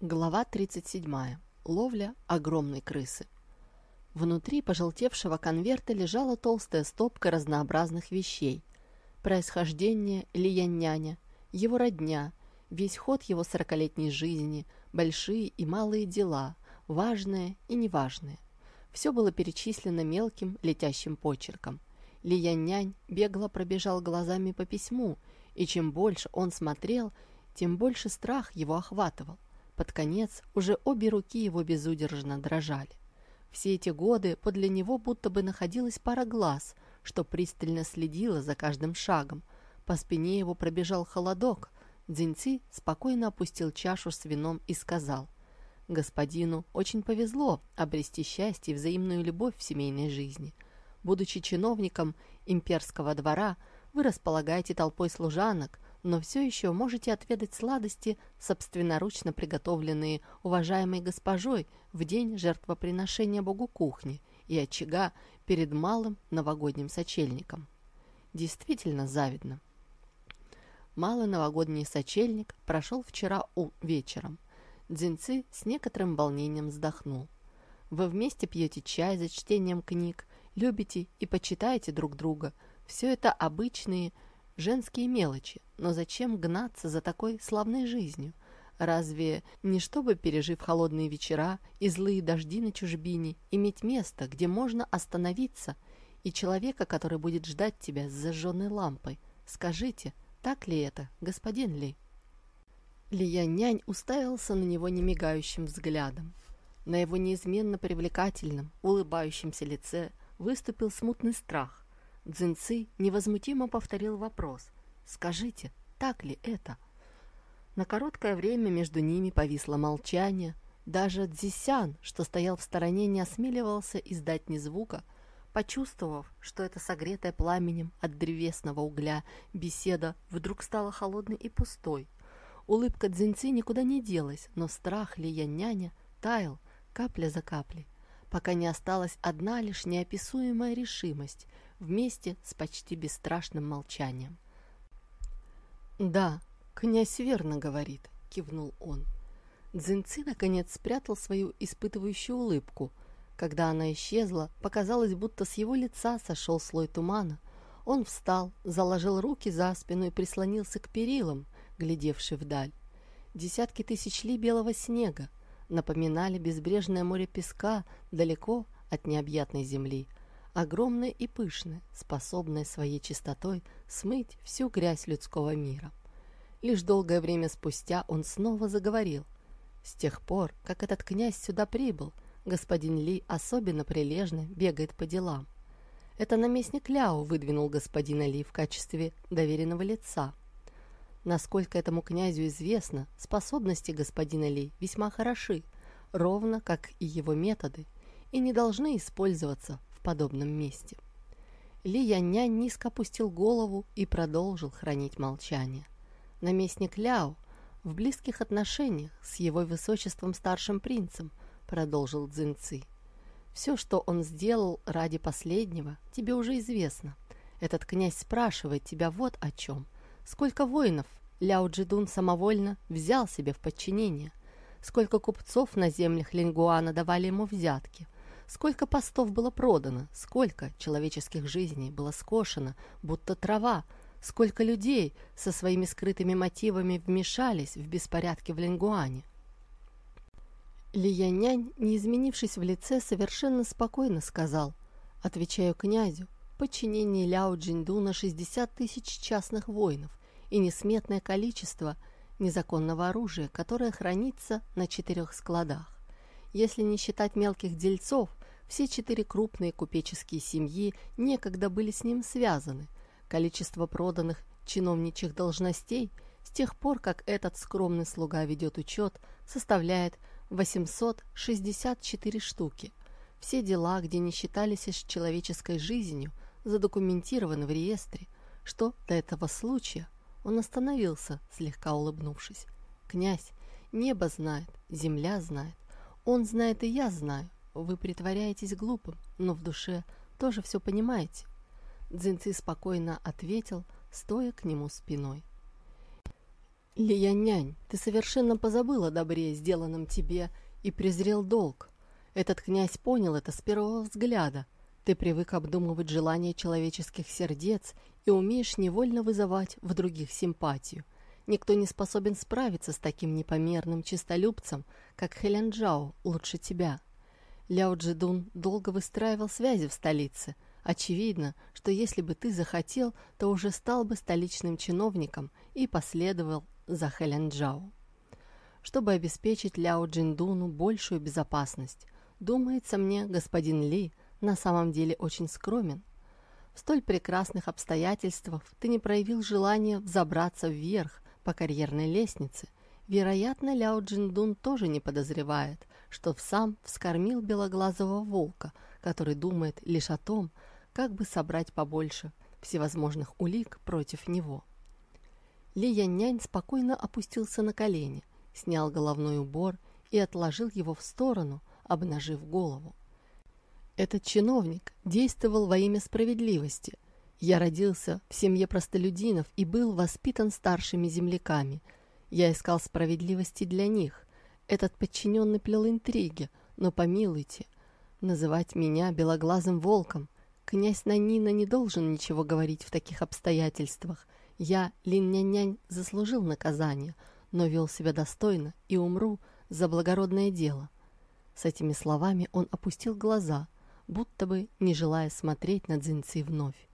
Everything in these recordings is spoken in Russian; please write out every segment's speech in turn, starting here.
Глава 37. Ловля огромной крысы. Внутри пожелтевшего конверта лежала толстая стопка разнообразных вещей. Происхождение Лияняня, его родня, весь ход его сорокалетней жизни, большие и малые дела, важные и неважные. Все было перечислено мелким летящим почерком. Лиянь бегло пробежал глазами по письму, и чем больше он смотрел, тем больше страх его охватывал. Под конец уже обе руки его безудержно дрожали. Все эти годы подле него будто бы находилась пара глаз, что пристально следила за каждым шагом. По спине его пробежал холодок. Дзиньци спокойно опустил чашу с вином и сказал, «Господину очень повезло обрести счастье и взаимную любовь в семейной жизни. Будучи чиновником имперского двора, вы располагаете толпой служанок, но все еще можете отведать сладости, собственноручно приготовленные уважаемой госпожой в день жертвоприношения богу кухни и очага перед малым новогодним сочельником. Действительно завидно. Малый новогодний сочельник прошел вчера у вечером. Дзинцы с некоторым волнением вздохнул. Вы вместе пьете чай за чтением книг, любите и почитаете друг друга. Все это обычные женские мелочи, но зачем гнаться за такой славной жизнью? Разве не чтобы, пережив холодные вечера и злые дожди на чужбине, иметь место, где можно остановиться, и человека, который будет ждать тебя с зажженной лампой? Скажите, так ли это, господин Ли? Лия-нянь уставился на него немигающим взглядом. На его неизменно привлекательном, улыбающемся лице выступил смутный страх. Цзиньцы невозмутимо повторил вопрос. «Скажите, так ли это?» На короткое время между ними повисло молчание. Даже Дзисян, что стоял в стороне, не осмеливался издать ни звука, почувствовав, что это согретая пламенем от древесного угля беседа вдруг стала холодной и пустой. Улыбка Дзиньцы никуда не делась, но страх Лия няня таял капля за каплей, пока не осталась одна лишь неописуемая решимость вместе с почти бесстрашным молчанием. «Да, князь верно говорит», — кивнул он. Дзинцы наконец спрятал свою испытывающую улыбку. Когда она исчезла, показалось, будто с его лица сошел слой тумана. Он встал, заложил руки за спину и прислонился к перилам, глядевший вдаль. Десятки тысяч ли белого снега напоминали безбрежное море песка далеко от необъятной земли, огромное и пышное, способное своей чистотой смыть всю грязь людского мира. Лишь долгое время спустя он снова заговорил. С тех пор, как этот князь сюда прибыл, господин Ли особенно прилежно бегает по делам. Это наместник Ляо выдвинул господина Ли в качестве доверенного лица. Насколько этому князю известно, способности господина Ли весьма хороши, ровно как и его методы, и не должны использоваться подобном месте. Ли Яннянь низко опустил голову и продолжил хранить молчание. Наместник Ляо в близких отношениях с его высочеством старшим принцем, продолжил Цзиньци. Все, что он сделал ради последнего, тебе уже известно. Этот князь спрашивает тебя вот о чем. Сколько воинов Ляо Джидун самовольно взял себе в подчинение? Сколько купцов на землях Лингуана давали ему взятки – Сколько постов было продано, сколько человеческих жизней было скошено, будто трава, сколько людей со своими скрытыми мотивами вмешались в беспорядки в Лингуане. Лиянянь, не изменившись в лице, совершенно спокойно сказал, отвечаю князю, подчинение Ляо Джиндуна 60 тысяч частных воинов и несметное количество незаконного оружия, которое хранится на четырех складах. Если не считать мелких дельцов, все четыре крупные купеческие семьи некогда были с ним связаны. Количество проданных чиновничьих должностей с тех пор, как этот скромный слуга ведет учет, составляет 864 штуки. Все дела, где не считались с человеческой жизнью, задокументированы в реестре, что до этого случая он остановился, слегка улыбнувшись. «Князь, небо знает, земля знает, он знает и я знаю, вы притворяетесь глупым, но в душе тоже все понимаете. Дзинци спокойно ответил, стоя к нему спиной. Лиянянь, ты совершенно позабыл о добре, сделанном тебе, и презрел долг. Этот князь понял это с первого взгляда. Ты привык обдумывать желания человеческих сердец и умеешь невольно вызывать в других симпатию. Никто не способен справиться с таким непомерным чистолюбцем, как Хэлен Джао, лучше тебя. Ляо Джидун долго выстраивал связи в столице. Очевидно, что если бы ты захотел, то уже стал бы столичным чиновником и последовал за Хэлен Джао. Чтобы обеспечить Ляо Джиндуну большую безопасность, думается мне, господин Ли на самом деле очень скромен. В столь прекрасных обстоятельствах ты не проявил желания взобраться вверх по карьерной лестнице. Вероятно, Ляо Джиндун тоже не подозревает, что в сам вскормил белоглазого волка, который думает лишь о том, как бы собрать побольше всевозможных улик против него. Ли Яннянь спокойно опустился на колени, снял головной убор и отложил его в сторону, обнажив голову. Этот чиновник действовал во имя справедливости. Я родился в семье простолюдинов и был воспитан старшими земляками. Я искал справедливости для них. Этот подчиненный плел интриги, но помилуйте, называть меня белоглазым волком. Князь Нанина не должен ничего говорить в таких обстоятельствах. Я, Лин-нянь-нянь, заслужил наказание, но вел себя достойно и умру за благородное дело. С этими словами он опустил глаза, будто бы не желая смотреть на Дзинцы вновь.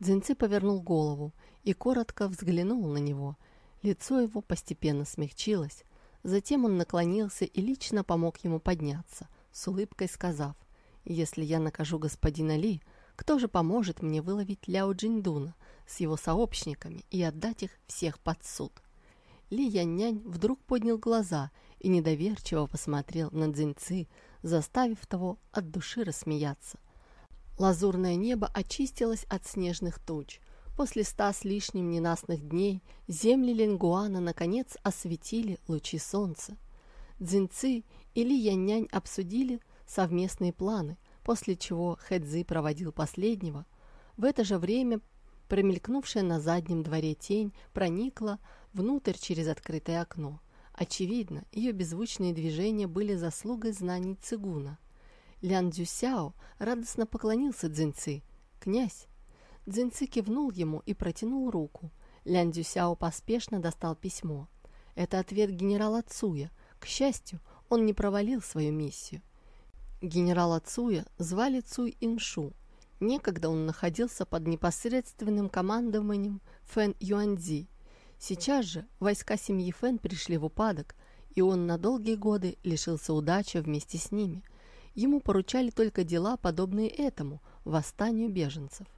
Дзинцы повернул голову и коротко взглянул на него. Лицо его постепенно смягчилось. Затем он наклонился и лично помог ему подняться, с улыбкой сказав, «Если я накажу господина Ли, кто же поможет мне выловить Ляо Джиндуна с его сообщниками и отдать их всех под суд. Ли Яннянь вдруг поднял глаза и недоверчиво посмотрел на Цзиньцы, заставив того от души рассмеяться. Лазурное небо очистилось от снежных туч. После ста с лишним ненастных дней земли Ленгуана наконец осветили лучи солнца. Цзиньцы и Ли Яннянь обсудили совместные планы, после чего Хэдзи проводил последнего. В это же время Промелькнувшая на заднем дворе тень проникла внутрь через открытое окно. Очевидно, ее беззвучные движения были заслугой знаний цигуна. Лян Дзюсяо радостно поклонился Цзиньцы. «Князь!» Цзиньцы кивнул ему и протянул руку. Лян Дзюсяо поспешно достал письмо. Это ответ генерала Цуя. К счастью, он не провалил свою миссию. Генерала Цуя звали Цуй Иншу, Некогда он находился под непосредственным командованием Фэн Юаньзи. Сейчас же войска семьи Фэн пришли в упадок, и он на долгие годы лишился удачи вместе с ними. Ему поручали только дела, подобные этому, восстанию беженцев.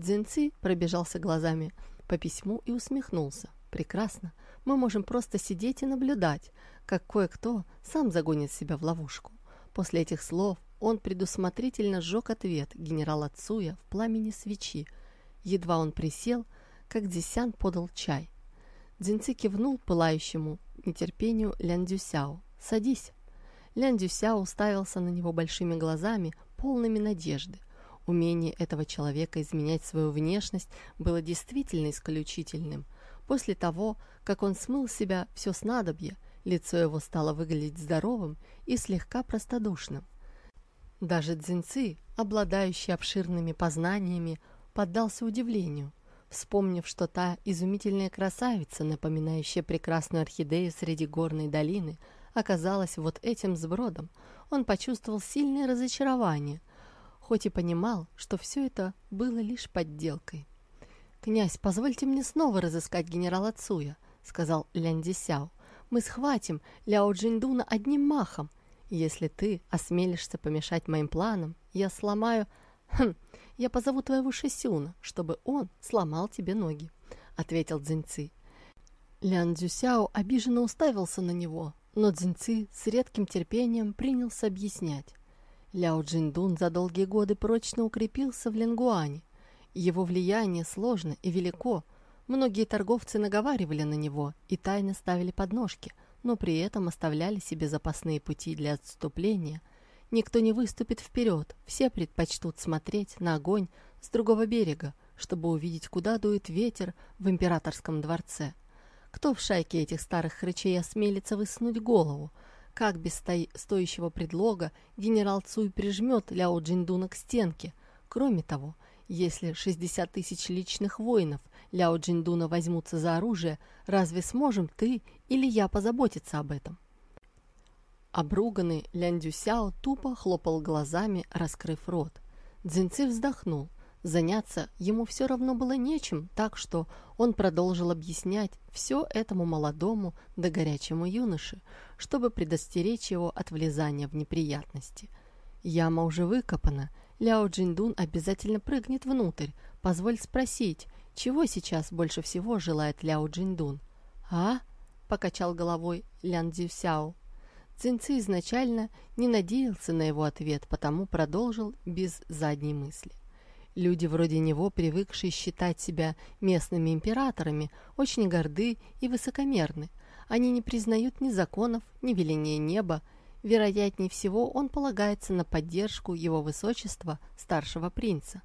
Цзиньци пробежался глазами по письму и усмехнулся. «Прекрасно. Мы можем просто сидеть и наблюдать, как кое-кто сам загонит себя в ловушку». После этих слов он предусмотрительно сжег ответ генерала Цуя в пламени свечи. Едва он присел, как Дзисян подал чай. Дзинцы кивнул пылающему нетерпению Лян Дюсяо. «Садись». Лян Дюсяо уставился на него большими глазами, полными надежды. Умение этого человека изменять свою внешность было действительно исключительным. После того, как он смыл с себя все снадобье, лицо его стало выглядеть здоровым и слегка простодушным. Даже Дзинцы, обладающий обширными познаниями, поддался удивлению, вспомнив, что та изумительная красавица, напоминающая прекрасную орхидею среди горной долины, оказалась вот этим сбродом. Он почувствовал сильное разочарование, хоть и понимал, что все это было лишь подделкой. «Князь, позвольте мне снова разыскать генерала Цуя», — сказал Лян Дисяо. «Мы схватим Ляо Джиндуна одним махом, если ты осмелишься помешать моим планам, я сломаю... Хм, я позову твоего Шисюна, чтобы он сломал тебе ноги», — ответил Цзиньци. Лян Цзюсяо обиженно уставился на него, но Цзиньци с редким терпением принялся объяснять. Ляо Джиндун за долгие годы прочно укрепился в Ленгуане. Его влияние сложно и велико. Многие торговцы наговаривали на него и тайно ставили подножки — но при этом оставляли себе запасные пути для отступления. Никто не выступит вперед, все предпочтут смотреть на огонь с другого берега, чтобы увидеть, куда дует ветер в императорском дворце. Кто в шайке этих старых хрычей осмелится высунуть голову? Как без сто... стоящего предлога генерал Цуй прижмет Ляо Джиндуна к стенке? Кроме того, если 60 тысяч личных воинов Ляо Джиндуна возьмутся за оружие, разве сможем ты или я позаботиться об этом? Обруганный Лян Дюсяо тупо хлопал глазами, раскрыв рот. Дзинцы вздохнул. Заняться ему все равно было нечем, так что он продолжил объяснять все этому молодому да горячему юноше, чтобы предостеречь его от влезания в неприятности. Яма уже выкопана, Ляо Джиндун обязательно прыгнет внутрь. Позволь спросить, чего сейчас больше всего желает Ляо Джиндун? «А?» – покачал головой Лян Дзюсяо. Цинцы изначально не надеялся на его ответ, потому продолжил без задней мысли. Люди вроде него, привыкшие считать себя местными императорами, очень горды и высокомерны. Они не признают ни законов, ни веления неба. Вероятнее всего, он полагается на поддержку его высочества, старшего принца.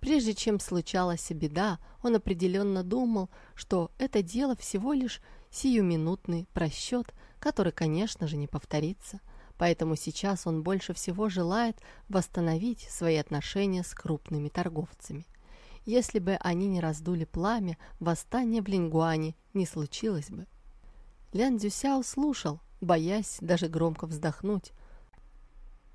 Прежде чем случалась беда, он определенно думал, что это дело всего лишь сиюминутный просчет, который, конечно же, не повторится. Поэтому сейчас он больше всего желает восстановить свои отношения с крупными торговцами. Если бы они не раздули пламя, восстание в Лингуане не случилось бы. Лян Цзюсяо слушал, боясь даже громко вздохнуть.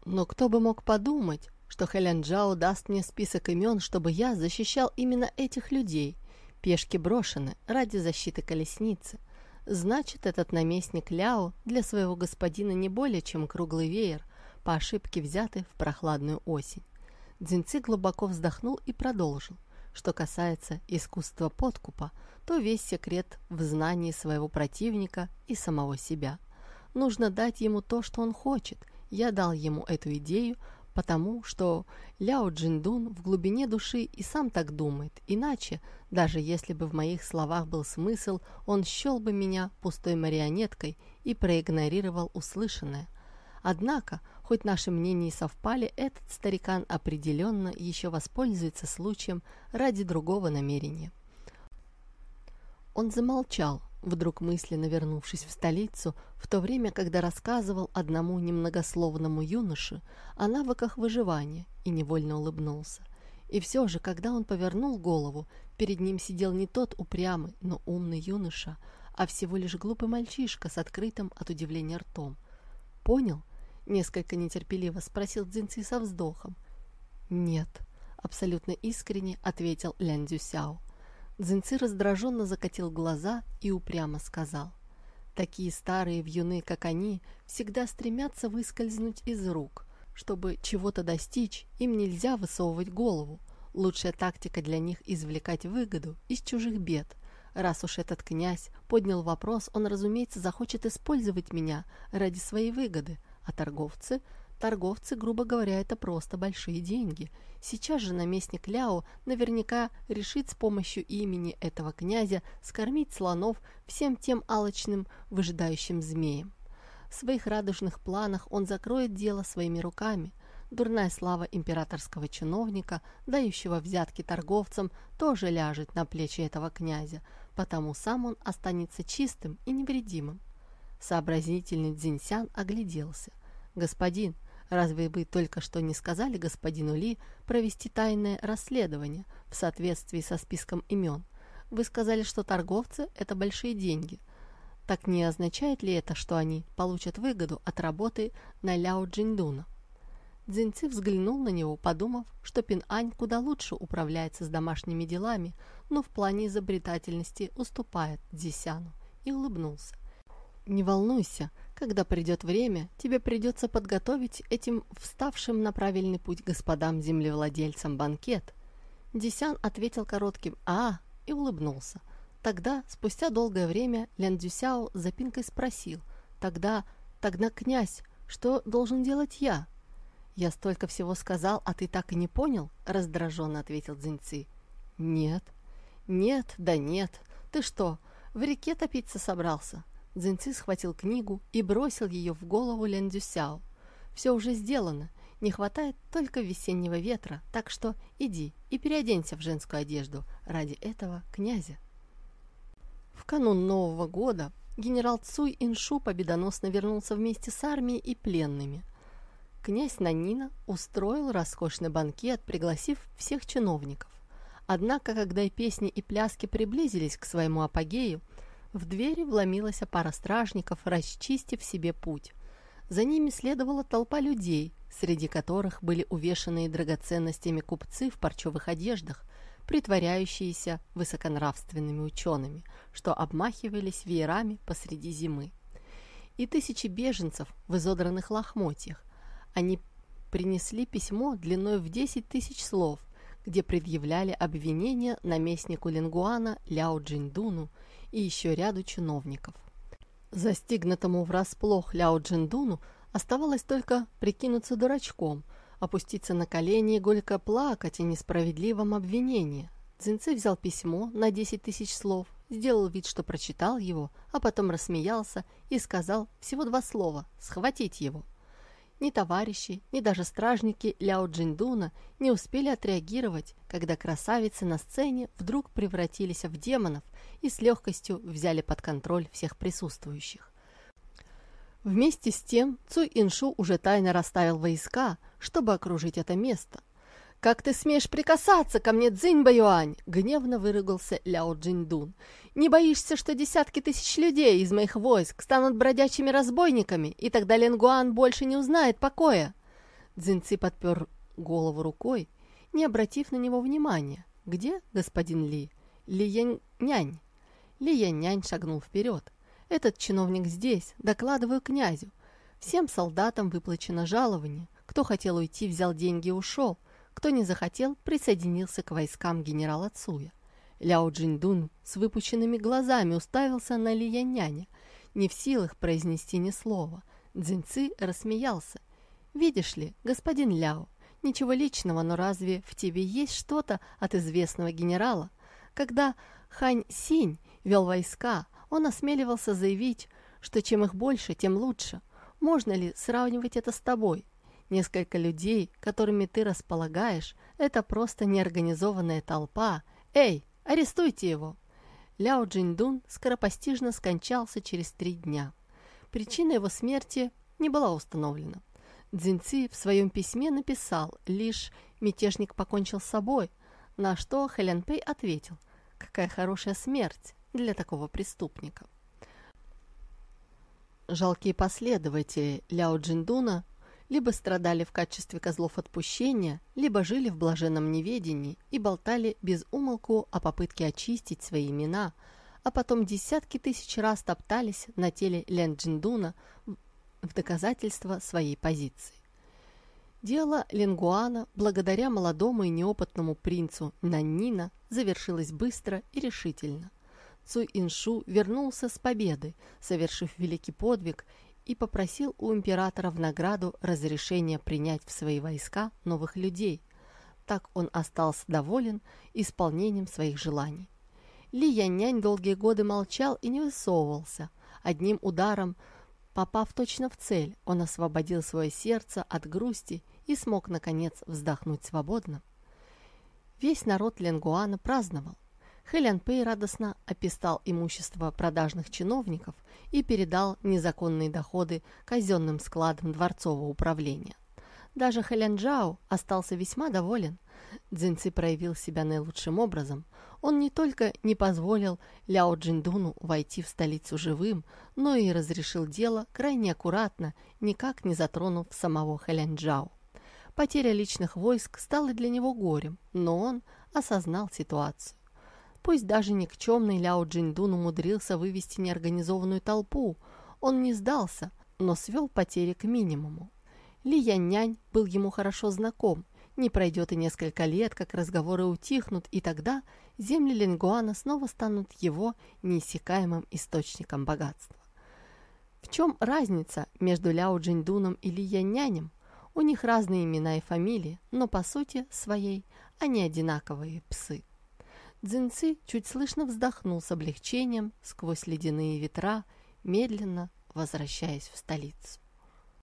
Но кто бы мог подумать, что Хэлян Джао даст мне список имен, чтобы я защищал именно этих людей. Пешки брошены ради защиты колесницы – Значит, этот наместник Ляо для своего господина не более чем круглый веер, по ошибке взятый в прохладную осень. Дзинцы глубоко вздохнул и продолжил. Что касается искусства подкупа, то весь секрет в знании своего противника и самого себя. Нужно дать ему то, что он хочет. Я дал ему эту идею, потому что Ляо Джиндун в глубине души и сам так думает, иначе, даже если бы в моих словах был смысл, он счел бы меня пустой марионеткой и проигнорировал услышанное. Однако, хоть наши мнения и совпали, этот старикан определенно еще воспользуется случаем ради другого намерения. Он замолчал, вдруг мысленно вернувшись в столицу, в то время, когда рассказывал одному немногословному юноше о навыках выживания и невольно улыбнулся. И все же, когда он повернул голову, перед ним сидел не тот упрямый, но умный юноша, а всего лишь глупый мальчишка с открытым от удивления ртом. «Понял?» — несколько нетерпеливо спросил Дзинци со вздохом. «Нет», — абсолютно искренне ответил Лян Дзюсяо. Дзинцы раздраженно закатил глаза и упрямо сказал. Такие старые вьюны, как они, всегда стремятся выскользнуть из рук. Чтобы чего-то достичь, им нельзя высовывать голову. Лучшая тактика для них – извлекать выгоду из чужих бед. Раз уж этот князь поднял вопрос, он, разумеется, захочет использовать меня ради своей выгоды, а торговцы – Торговцы, грубо говоря, это просто большие деньги. Сейчас же наместник Ляо наверняка решит с помощью имени этого князя скормить слонов всем тем алочным, выжидающим змеям. В своих радужных планах он закроет дело своими руками. Дурная слава императорского чиновника, дающего взятки торговцам, тоже ляжет на плечи этого князя, потому сам он останется чистым и невредимым. Сообразительный Дзиньсян огляделся. «Господин, Разве вы только что не сказали господину Ли провести тайное расследование в соответствии со списком имен? Вы сказали, что торговцы – это большие деньги. Так не означает ли это, что они получат выгоду от работы на Ляо Джиндуна? Цзиньци взглянул на него, подумав, что Пин-Ань куда лучше управляется с домашними делами, но в плане изобретательности уступает Дзисяну, и улыбнулся. «Не волнуйся, когда придет время, тебе придется подготовить этим вставшим на правильный путь господам-землевладельцам банкет». Дисян ответил коротким «А» и улыбнулся. Тогда, спустя долгое время, Лян Дюсяо запинкой спросил «Тогда, тогда, князь, что должен делать я?» «Я столько всего сказал, а ты так и не понял?» — раздраженно ответил Цзиньци. «Нет». «Нет, да нет. Ты что, в реке топиться собрался?» Дзинци схватил книгу и бросил ее в голову Лен Дюсяо. «Все уже сделано. Не хватает только весеннего ветра, так что иди и переоденься в женскую одежду ради этого князя». В канун Нового года генерал Цуй Иншу победоносно вернулся вместе с армией и пленными. Князь Нанина устроил роскошный банкет, пригласив всех чиновников. Однако, когда и песни, и пляски приблизились к своему апогею, в двери вломилась пара стражников, расчистив себе путь. За ними следовала толпа людей, среди которых были увешанные драгоценностями купцы в парчевых одеждах, притворяющиеся высоконравственными учеными, что обмахивались веерами посреди зимы. И тысячи беженцев в изодранных лохмотьях. Они принесли письмо длиной в 10 тысяч слов, где предъявляли обвинения наместнику Лингуана Ляо Джиндуну и еще ряду чиновников. Застигнутому врасплох Ляо Джиндуну оставалось только прикинуться дурачком – опуститься на колени и горько плакать о несправедливом обвинении. Цзиньцы взял письмо на 10 тысяч слов, сделал вид, что прочитал его, а потом рассмеялся и сказал всего два слова «схватить его». Ни товарищи, ни даже стражники Ляо Джиндуна не успели отреагировать, когда красавицы на сцене вдруг превратились в демонов и с легкостью взяли под контроль всех присутствующих. Вместе с тем Цуй Иншу уже тайно расставил войска, чтобы окружить это место. «Как ты смеешь прикасаться ко мне, Цзинь Баюань?» — гневно выругался Ляо Джиндун. «Не боишься, что десятки тысяч людей из моих войск станут бродячими разбойниками, и тогда Ленгуан больше не узнает покоя?» Цзиньци подпер голову рукой, не обратив на него внимания. «Где господин Ли?» «Ли Янь-нянь». Ли Янь-нянь шагнул вперед. Этот чиновник здесь, докладываю князю. Всем солдатам выплачено жалование. Кто хотел уйти, взял деньги и ушел. Кто не захотел, присоединился к войскам генерала Цуя. Ляо Джиндун с выпученными глазами уставился на Ли Яньяня, не в силах произнести ни слова. Цзиньцы рассмеялся. «Видишь ли, господин Ляо, ничего личного, но разве в тебе есть что-то от известного генерала? Когда Хань Синь вел войска, он осмеливался заявить, что чем их больше, тем лучше. Можно ли сравнивать это с тобой? Несколько людей, которыми ты располагаешь, это просто неорганизованная толпа. Эй, арестуйте его!» Ляо Джиндун скоропостижно скончался через три дня. Причина его смерти не была установлена. Цзиньци в своем письме написал лишь «мятежник покончил с собой», на что Хэлянпэй ответил «какая хорошая смерть, для такого преступника. Жалкие последователи Ляо Джиндуна либо страдали в качестве козлов отпущения, либо жили в блаженном неведении и болтали без умолку о попытке очистить свои имена, а потом десятки тысяч раз топтались на теле Лян Джиндуна в доказательство своей позиции. Дело Ленгуана, благодаря молодому и неопытному принцу Наннина, завершилось быстро и решительно – Цуй Иншу вернулся с победы, совершив великий подвиг, и попросил у императора в награду разрешения принять в свои войска новых людей. Так он остался доволен исполнением своих желаний. Ли Яннянь долгие годы молчал и не высовывался. Одним ударом, попав точно в цель, он освободил свое сердце от грусти и смог, наконец, вздохнуть свободно. Весь народ Ленгуана праздновал. Хэлян Пэй радостно описал имущество продажных чиновников и передал незаконные доходы казенным складам дворцового управления. Даже Хэлян Джао остался весьма доволен. Цзиньци проявил себя наилучшим образом. Он не только не позволил Ляо Джиндуну войти в столицу живым, но и разрешил дело крайне аккуратно, никак не затронув самого Хэлян Джао. Потеря личных войск стала для него горем, но он осознал ситуацию. Пусть даже никчемный Ляо Джиндун умудрился вывести неорганизованную толпу, он не сдался, но свел потери к минимуму. Ли Яннянь был ему хорошо знаком. Не пройдет и несколько лет, как разговоры утихнут, и тогда земли Лингуана снова станут его неиссякаемым источником богатства. В чем разница между Ляо Джиндуном и Ли Яннянем? У них разные имена и фамилии, но по сути своей они одинаковые псы. Дзинцы чуть слышно вздохнул с облегчением сквозь ледяные ветра, медленно возвращаясь в столицу.